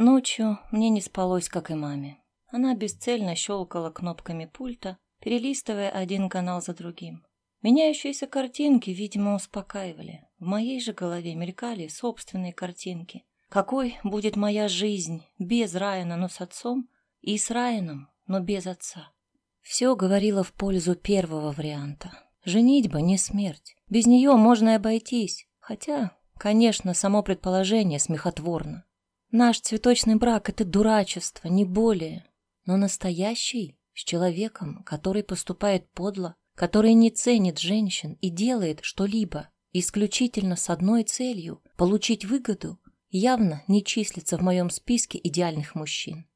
Ночью мне не спалось, как и маме. Она бесцельно щелкала кнопками пульта, перелистывая один канал за другим. Меняющиеся картинки, видимо, успокаивали. В моей же голове мелькали собственные картинки. Какой будет моя жизнь без Райана, но с отцом, и с Райаном, но без отца? Все говорило в пользу первого варианта. Женитьба не смерть. Без нее можно и обойтись. Хотя, конечно, само предположение смехотворно. Наш цветочный брак — это дурачество, не более. Но настоящий, с человеком, который поступает подло, который не ценит женщин и делает что-либо исключительно с одной целью — получить выгоду, явно не числится в моем списке идеальных мужчин.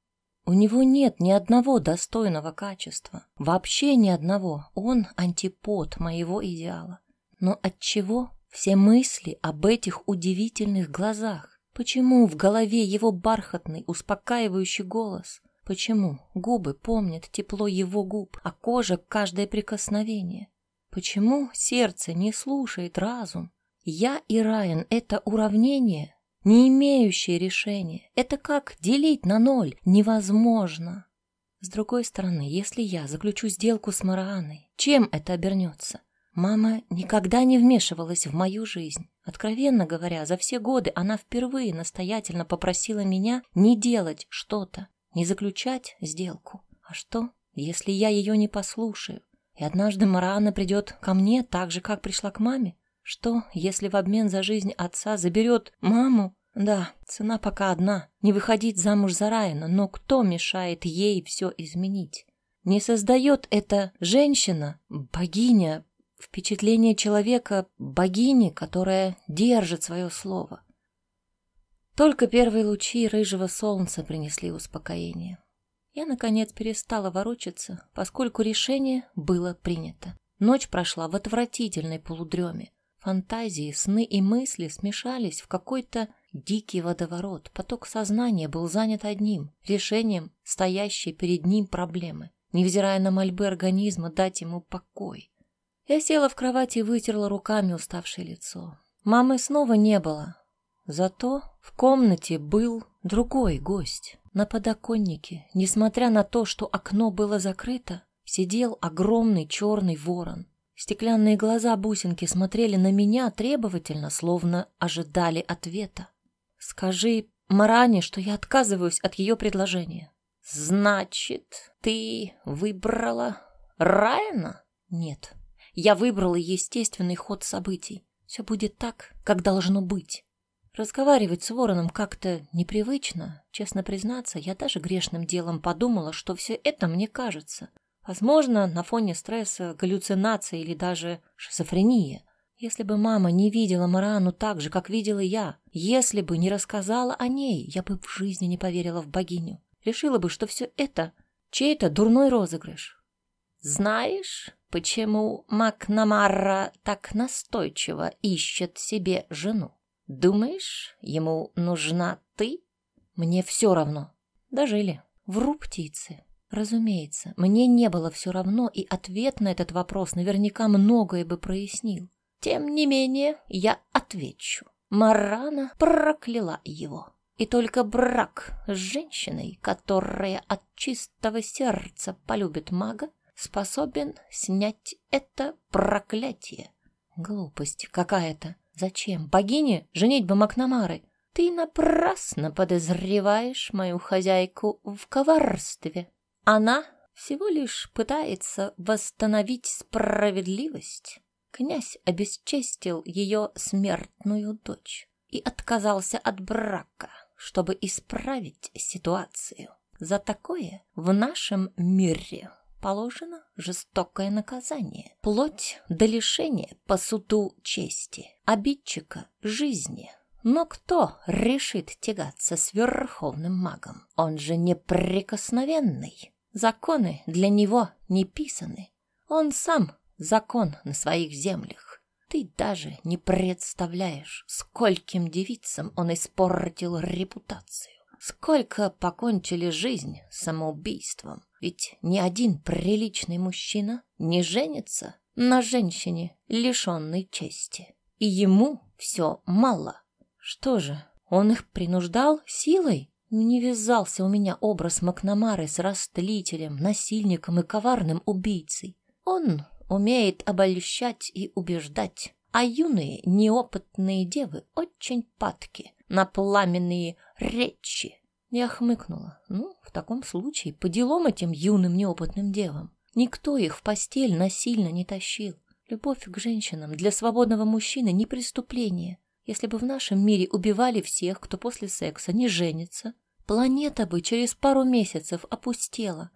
У него нет ни одного достойного качества, вообще ни одного. Он антипод моего идеала. Но от чего все мысли об этих удивительных глазах? Почему в голове его бархатный, успокаивающий голос? Почему губы помнят тепло его губ, а кожа — каждое прикосновение? Почему сердце не слушает разум? Я и Райан — это уравнение, не имеющее решения. Это как делить на ноль невозможно. С другой стороны, если я заключу сделку с Марааной, чем это обернется? Мама никогда не вмешивалась в мою жизнь. Откровенно говоря, за все годы она впервые настоятельно попросила меня не делать что-то, не заключать сделку. А что, если я ее не послушаю? И однажды Марана придет ко мне так же, как пришла к маме? Что, если в обмен за жизнь отца заберет маму? Да, цена пока одна — не выходить замуж за Райана, но кто мешает ей все изменить? Не создает эта женщина, богиня, впечатление человека богини, которая держит свое слово. Только первые лучи рыжего солнца принесли успокоение. Я, наконец, перестала ворочаться, поскольку решение было принято. Ночь прошла в отвратительной полудреме. Фантазии, сны и мысли смешались в какой-то дикий водоворот. Поток сознания был занят одним — решением стоящей перед ним проблемы, невзирая на мольбы организма дать ему покой. Я села в кровати и вытерла руками уставшее лицо. Мамы снова не было. Зато в комнате был другой гость. На подоконнике, несмотря на то, что окно было закрыто, сидел огромный черный ворон. Стеклянные глаза бусинки смотрели на меня требовательно, словно ожидали ответа. «Скажи Маране, что я отказываюсь от ее предложения». «Значит, ты выбрала Райана?» «Нет, я выбрала естественный ход событий. Все будет так, как должно быть. Разговаривать с вороном как-то непривычно. Честно признаться, я даже грешным делом подумала, что все это мне кажется. Возможно, на фоне стресса, галлюцинации или даже шизофрения. Если бы мама не видела Марану так же, как видела я, если бы не рассказала о ней, я бы в жизни не поверила в богиню. Решила бы, что все это чей-то дурной розыгрыш. Знаешь, почему Макнамара так настойчиво ищет себе жену? Думаешь, ему нужна ты? Мне все равно. Дожили. Вру птицы. Разумеется, мне не было все равно, и ответ на этот вопрос наверняка многое бы прояснил. Тем не менее, я отвечу. Марана прокляла его. И только брак с женщиной, которая от чистого сердца полюбит мага, способен снять это проклятие. Глупость какая-то. Зачем? Богине женить бы Макнамары. Ты напрасно подозреваешь мою хозяйку в коварстве. Она всего лишь пытается восстановить справедливость. Князь обесчестил ее смертную дочь и отказался от брака, чтобы исправить ситуацию. За такое в нашем мире положено жестокое наказание, плоть до лишения по суду чести, обидчика жизни. Но кто решит тягаться с верховным магом? Он же неприкосновенный. Законы для него не писаны. Он сам закон на своих землях. Ты даже не представляешь, скольким девицам он испортил репутацию. Сколько покончили жизнь самоубийством. Ведь ни один приличный мужчина не женится на женщине, лишенной чести. И ему все мало. Что же, он их принуждал силой? Не вязался у меня образ Макнамары с растлителем, насильником и коварным убийцей. Он умеет обольщать и убеждать, а юные неопытные девы очень падки на пламенные речи. Я хмыкнула. Ну, в таком случае, по делам этим юным неопытным девам. Никто их в постель насильно не тащил. Любовь к женщинам для свободного мужчины не преступление. Если бы в нашем мире убивали всех, кто после секса не женится, планета бы через пару месяцев опустела.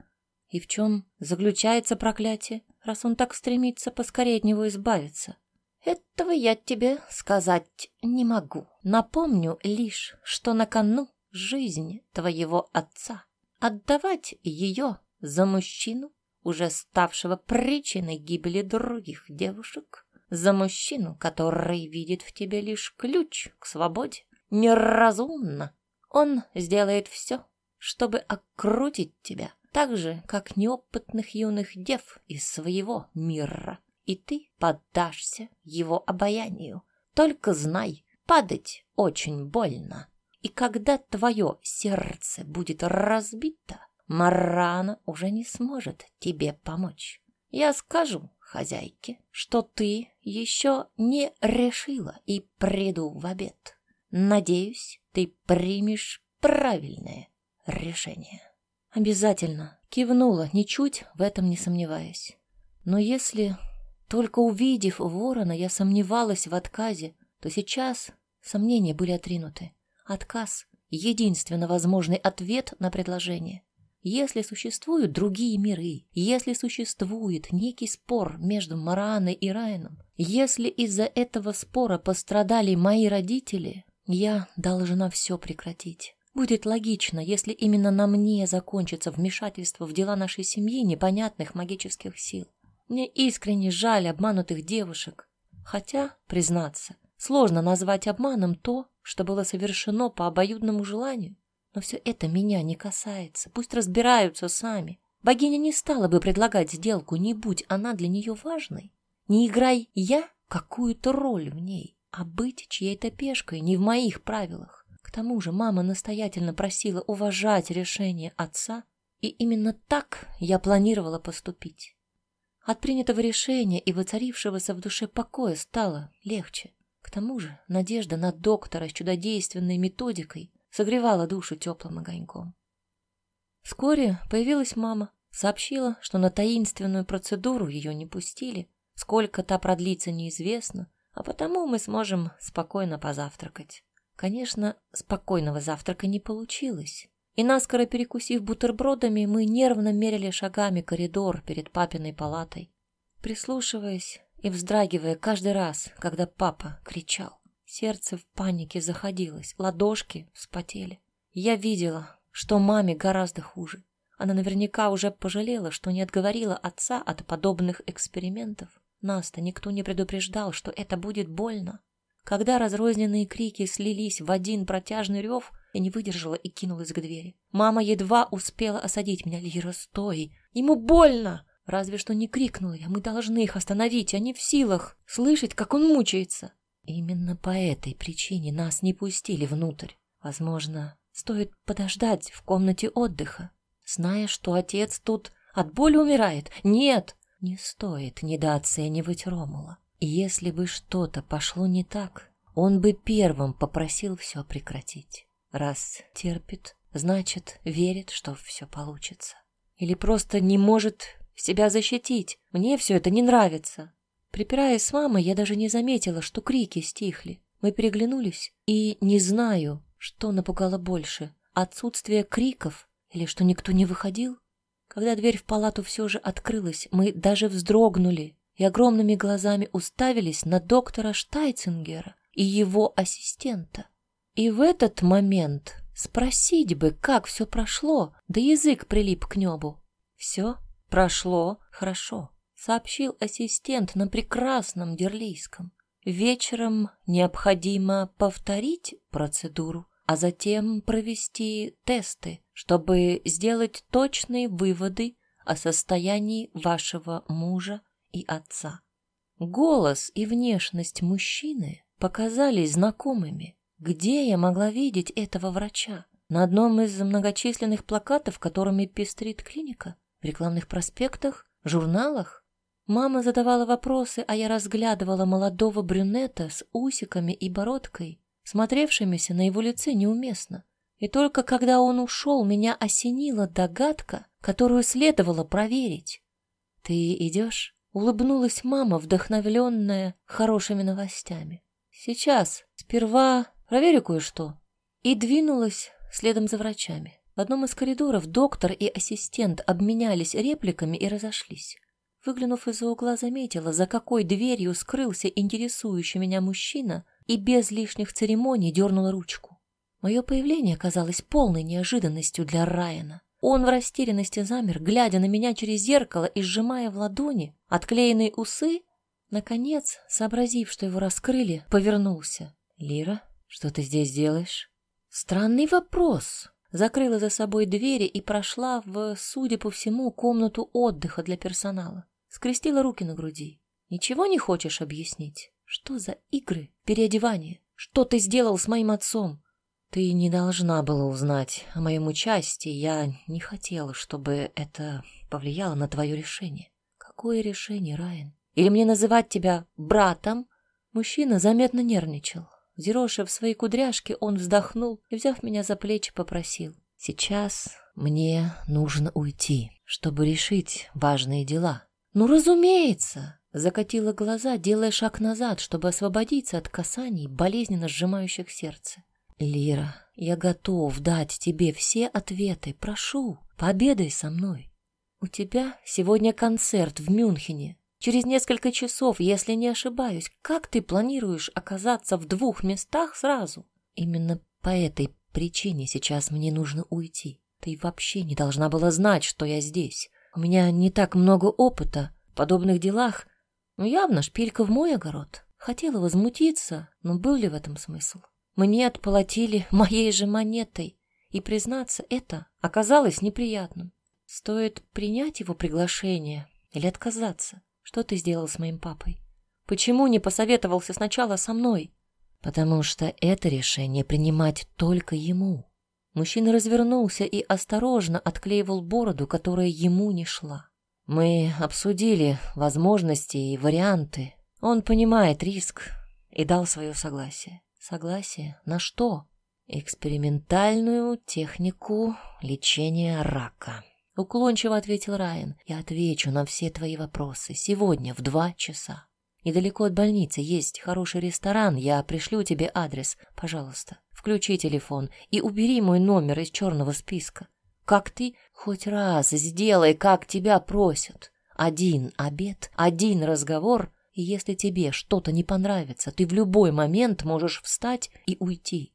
И в чем заключается проклятие, раз он так стремится поскорее от него избавиться? Этого я тебе сказать не могу. Напомню лишь, что на кону жизнь твоего отца. Отдавать ее за мужчину, уже ставшего причиной гибели других девушек, за мужчину, который видит в тебе лишь ключ к свободе, неразумно. Он сделает все, чтобы окрутить тебя, так же, как неопытных юных дев из своего мира, и ты поддашься его обаянию. Только знай, падать очень больно. И когда твое сердце будет разбито, Марана уже не сможет тебе помочь. Я скажу хозяйке, что ты еще не решила и приду в обед. Надеюсь, ты примешь правильное решение. Обязательно кивнула, ничуть в этом не сомневаясь. Но если только увидев ворона, я сомневалась в отказе, то сейчас сомнения были отринуты. Отказ — единственно возможный ответ на предложение. Если существуют другие миры, если существует некий спор между Марааной и Райаном, если из-за этого спора пострадали мои родители, я должна все прекратить. Будет логично, если именно на мне закончится вмешательство в дела нашей семьи непонятных магических сил. Мне искренне жаль обманутых девушек. Хотя, признаться, сложно назвать обманом то, что было совершено по обоюдному желанию. Но все это меня не касается. Пусть разбираются сами. Богиня не стала бы предлагать сделку, не будь она для нее важной. Не играй я какую-то роль в ней, а быть чьей-то пешкой не в моих правилах. К тому же мама настоятельно просила уважать решение отца, и именно так я планировала поступить. От принятого решения и воцарившегося в душе покоя стало легче. К тому же надежда на доктора с чудодейственной методикой согревала душу теплым огоньком. Вскоре появилась мама, сообщила, что на таинственную процедуру ее не пустили, сколько та продлится неизвестно, а потому мы сможем спокойно позавтракать. Конечно, спокойного завтрака не получилось. И наскоро перекусив бутербродами, мы нервно мерили шагами коридор перед папиной палатой, прислушиваясь и вздрагивая каждый раз, когда папа кричал. Сердце в панике заходилось, ладошки вспотели. Я видела, что маме гораздо хуже. Она наверняка уже пожалела, что не отговорила отца от подобных экспериментов. Нас-то никто не предупреждал, что это будет больно. Когда разрозненные крики слились в один протяжный рев, я не выдержала и кинулась к двери. Мама едва успела осадить меня. «Лира, стой! Ему больно!» Разве что не крикнула я, мы должны их остановить, они в силах слышать, как он мучается. Именно по этой причине нас не пустили внутрь. Возможно, стоит подождать в комнате отдыха, зная, что отец тут от боли умирает. Нет, не стоит недооценивать Ромула. Если бы что-то пошло не так, он бы первым попросил все прекратить. Раз терпит, значит, верит, что все получится. Или просто не может себя защитить. Мне все это не нравится. Припираясь с мамой, я даже не заметила, что крики стихли. Мы переглянулись, и не знаю, что напугало больше. Отсутствие криков или что никто не выходил. Когда дверь в палату все же открылась, мы даже вздрогнули и огромными глазами уставились на доктора Штайцингера и его ассистента. И в этот момент спросить бы, как все прошло, да язык прилип к небу. Все Прошло хорошо, сообщил ассистент на прекрасном дерлийском. Вечером необходимо повторить процедуру, а затем провести тесты, чтобы сделать точные выводы о состоянии вашего мужа и отца. Голос и внешность мужчины показались знакомыми. Где я могла видеть этого врача? На одном из многочисленных плакатов, которыми пестрит клиника, рекламных проспектах, журналах. Мама задавала вопросы, а я разглядывала молодого брюнета с усиками и бородкой, смотревшимися на его лице неуместно. И только когда он ушел, меня осенила догадка, которую следовало проверить. «Ты идешь?» — улыбнулась мама, вдохновленная хорошими новостями. «Сейчас. Сперва проверю кое-что». И двинулась следом за врачами. В одном из коридоров доктор и ассистент обменялись репликами и разошлись. Выглянув из-за угла, заметила, за какой дверью скрылся интересующий меня мужчина и без лишних церемоний дернула ручку. Мое появление казалось полной неожиданностью для Райана. Он в растерянности замер, глядя на меня через зеркало и сжимая в ладони отклеенные усы. Наконец, сообразив, что его раскрыли, повернулся. «Лира, что ты здесь делаешь?» Странный вопрос. Закрыла за собой двери и прошла в, судя по всему, комнату отдыха для персонала. Скрестила руки на груди. Ничего не хочешь объяснить? Что за игры, переодевание? Что ты сделал с моим отцом? Ты не должна была узнать о моем участии. Я не хотела, чтобы это повлияло на твое решение. Какое решение, Райан? Или мне называть тебя братом? Мужчина заметно нервничал. Взъерошив свои кудряшки, он вздохнул и, взяв меня за плечи, попросил. «Сейчас мне нужно уйти, чтобы решить важные дела». «Ну, разумеется!» Закатила глаза, делая шаг назад, чтобы освободиться от касаний, болезненно сжимающих сердце. «Лира, я готов дать тебе все ответы. Прошу, пообедай со мной. У тебя сегодня концерт в Мюнхене. Через несколько часов, если не ошибаюсь, как ты планируешь оказаться в двух местах сразу? Именно по этой причине сейчас мне нужно уйти. Ты вообще не должна была знать, что я здесь. У меня не так много опыта в подобных делах, но явно шпилька в мой огород. Хотела возмутиться, но был ли в этом смысл? Мне отплатили моей же монетой, и, признаться, это оказалось неприятным. Стоит принять его приглашение или отказаться? Что ты сделал с моим папой? Почему не посоветовался сначала со мной? Потому что это решение принимать только ему. Мужчина развернулся и осторожно отклеивал бороду, которая ему не шла. Мы обсудили возможности и варианты. Он понимает риск и дал свое согласие. Согласие на что? Экспериментальную технику лечения рака. Уклончиво ответил Райан. Я отвечу на все твои вопросы. Сегодня в два часа. Недалеко от больницы есть хороший ресторан. Я пришлю тебе адрес. Пожалуйста, включи телефон и убери мой номер из черного списка. Как ты хоть раз сделай, как тебя просят. Один обед, один разговор, и если тебе что-то не понравится, ты в любой момент можешь встать и уйти.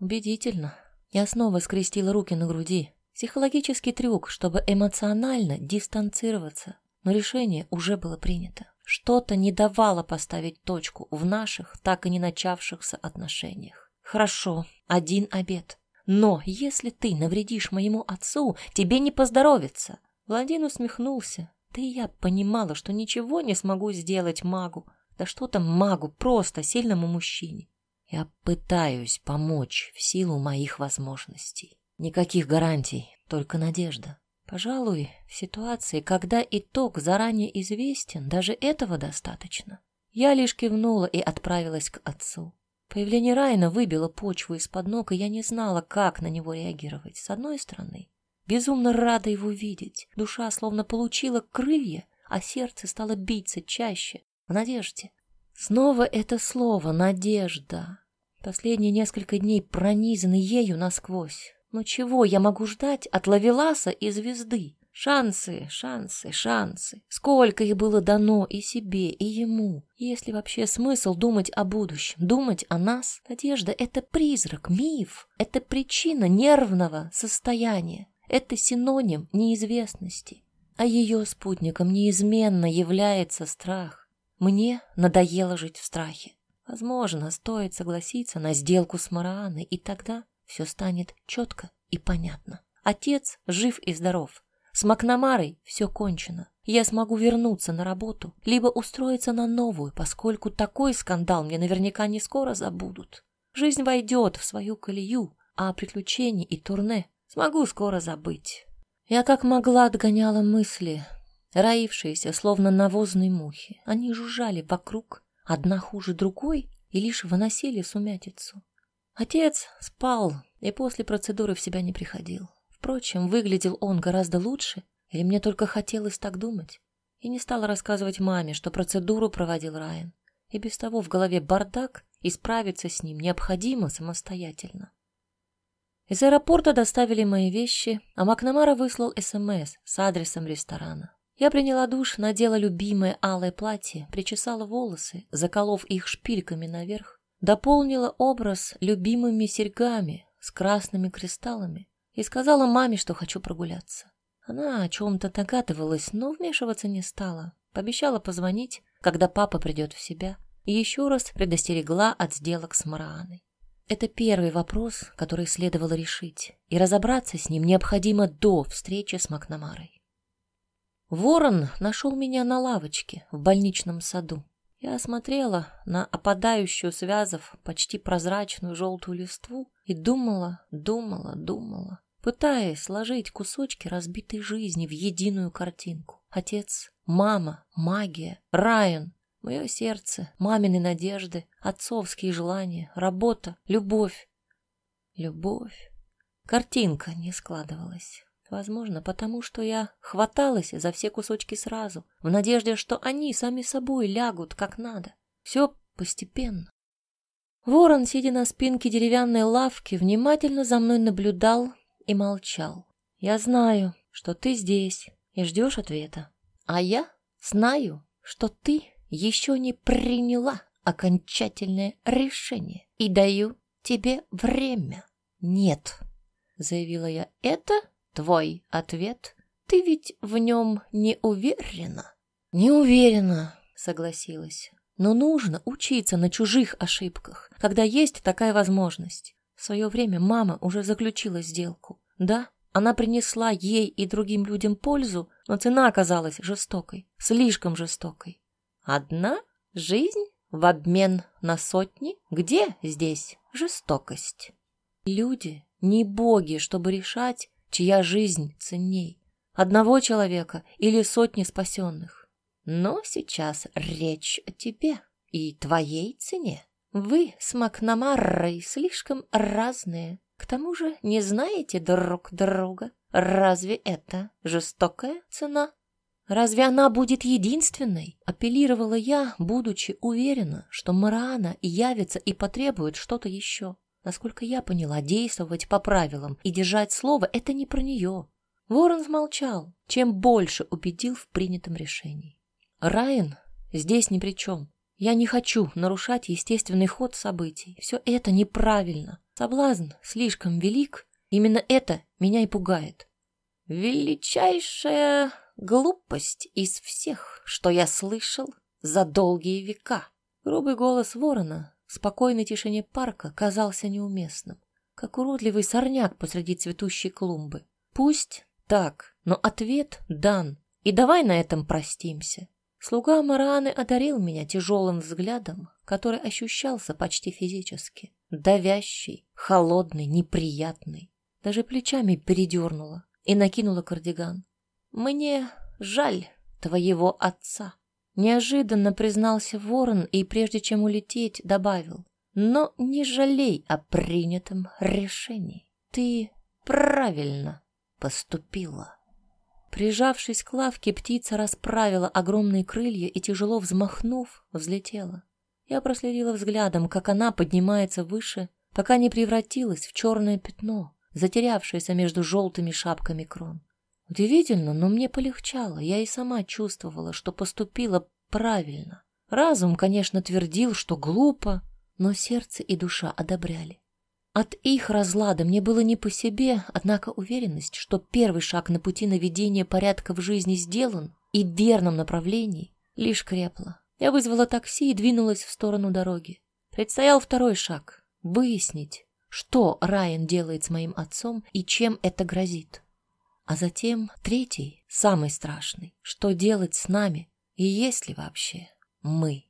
Убедительно. Я снова скрестила руки на груди. Психологический трюк, чтобы эмоционально дистанцироваться. Но решение уже было принято. Что-то не давало поставить точку в наших, так и не начавшихся отношениях. Хорошо, один обед. Но если ты навредишь моему отцу, тебе не поздоровится. Владин усмехнулся. Да и я понимала, что ничего не смогу сделать магу. Да что там магу, просто сильному мужчине. Я пытаюсь помочь в силу моих возможностей. Никаких гарантий, только надежда. Пожалуй, в ситуации, когда итог заранее известен, даже этого достаточно. Я лишь кивнула и отправилась к отцу. Появление Райна выбило почву из-под ног, и я не знала, как на него реагировать. С одной стороны, безумно рада его видеть. Душа словно получила крылья, а сердце стало биться чаще, в надежде. Снова это слово «надежда». Последние несколько дней пронизаны ею насквозь. Но чего я могу ждать от Лавеласа и звезды? Шансы, шансы, шансы. Сколько их было дано и себе, и ему. Есть ли вообще смысл думать о будущем, думать о нас? Надежда — это призрак, миф. Это причина нервного состояния. Это синоним неизвестности. А ее спутником неизменно является страх. Мне надоело жить в страхе. Возможно, стоит согласиться на сделку с Марааной, и тогда все станет четко и понятно. Отец жив и здоров. С Макнамарой все кончено. Я смогу вернуться на работу, либо устроиться на новую, поскольку такой скандал мне наверняка не скоро забудут. Жизнь войдет в свою колею, а приключений и турне смогу скоро забыть. Я как могла отгоняла мысли, роившиеся, словно навозные мухи. Они жужжали вокруг, одна хуже другой, и лишь выносили сумятицу. Отец спал и после процедуры в себя не приходил. Впрочем, выглядел он гораздо лучше, или мне только хотелось так думать. И не стала рассказывать маме, что процедуру проводил Райан. И без того в голове бардак, и справиться с ним необходимо самостоятельно. Из аэропорта доставили мои вещи, а Макнамара выслал СМС с адресом ресторана. Я приняла душ, надела любимое алое платье, причесала волосы, заколов их шпильками наверх, дополнила образ любимыми серьгами с красными кристаллами и сказала маме, что хочу прогуляться. Она о чем-то догадывалась, но вмешиваться не стала. Пообещала позвонить, когда папа придет в себя, и еще раз предостерегла от сделок с Марааной. Это первый вопрос, который следовало решить, и разобраться с ним необходимо до встречи с Макнамарой. Ворон нашел меня на лавочке в больничном саду. Я осмотрела на опадающую связов почти прозрачную желтую листву и думала, думала, думала, пытаясь сложить кусочки разбитой жизни в единую картинку. Отец, мама, магия, Райан, мое сердце, мамины надежды, отцовские желания, работа, любовь. Любовь. Картинка не складывалась. Возможно, потому что я хваталась за все кусочки сразу, в надежде, что они сами собой лягут как надо. Все постепенно. Ворон, сидя на спинке деревянной лавки, внимательно за мной наблюдал и молчал. Я знаю, что ты здесь и ждешь ответа. А я знаю, что ты еще не приняла окончательное решение и даю тебе время. Нет, заявила я, это твой ответ? Ты ведь в нем не уверена? Не уверена, согласилась. Но нужно учиться на чужих ошибках, когда есть такая возможность. В свое время мама уже заключила сделку. Да, она принесла ей и другим людям пользу, но цена оказалась жестокой, слишком жестокой. Одна жизнь в обмен на сотни? Где здесь жестокость? Люди не боги, чтобы решать, чья жизнь ценней, одного человека или сотни спасенных. Но сейчас речь о тебе и твоей цене. Вы с Макнамаррой слишком разные, к тому же не знаете друг друга. Разве это жестокая цена? Разве она будет единственной? Апеллировала я, будучи уверена, что Мараана явится и потребует что-то еще. Насколько я поняла, действовать по правилам и держать слово — это не про нее. Ворон смолчал, чем больше убедил в принятом решении. Райан здесь ни при чем. Я не хочу нарушать естественный ход событий. Все это неправильно. Соблазн слишком велик. Именно это меня и пугает. Величайшая глупость из всех, что я слышал за долгие века. Грубый голос ворона спокойной тишине парка казался неуместным, как уродливый сорняк посреди цветущей клумбы. Пусть так, но ответ дан, и давай на этом простимся. Слуга Мараны одарил меня тяжелым взглядом, который ощущался почти физически. Давящий, холодный, неприятный. Даже плечами передернула и накинула кардиган. «Мне жаль твоего отца». Неожиданно признался ворон и, прежде чем улететь, добавил. Но не жалей о принятом решении. Ты правильно поступила. Прижавшись к лавке, птица расправила огромные крылья и, тяжело взмахнув, взлетела. Я проследила взглядом, как она поднимается выше, пока не превратилась в черное пятно, затерявшееся между желтыми шапками крон. Удивительно, но мне полегчало. Я и сама чувствовала, что поступила правильно. Разум, конечно, твердил, что глупо, но сердце и душа одобряли. От их разлада мне было не по себе, однако уверенность, что первый шаг на пути наведения порядка в жизни сделан и в верном направлении, лишь крепла. Я вызвала такси и двинулась в сторону дороги. Предстоял второй шаг — выяснить, что Райан делает с моим отцом и чем это грозит. А затем третий, самый страшный. Что делать с нами? И есть ли вообще мы?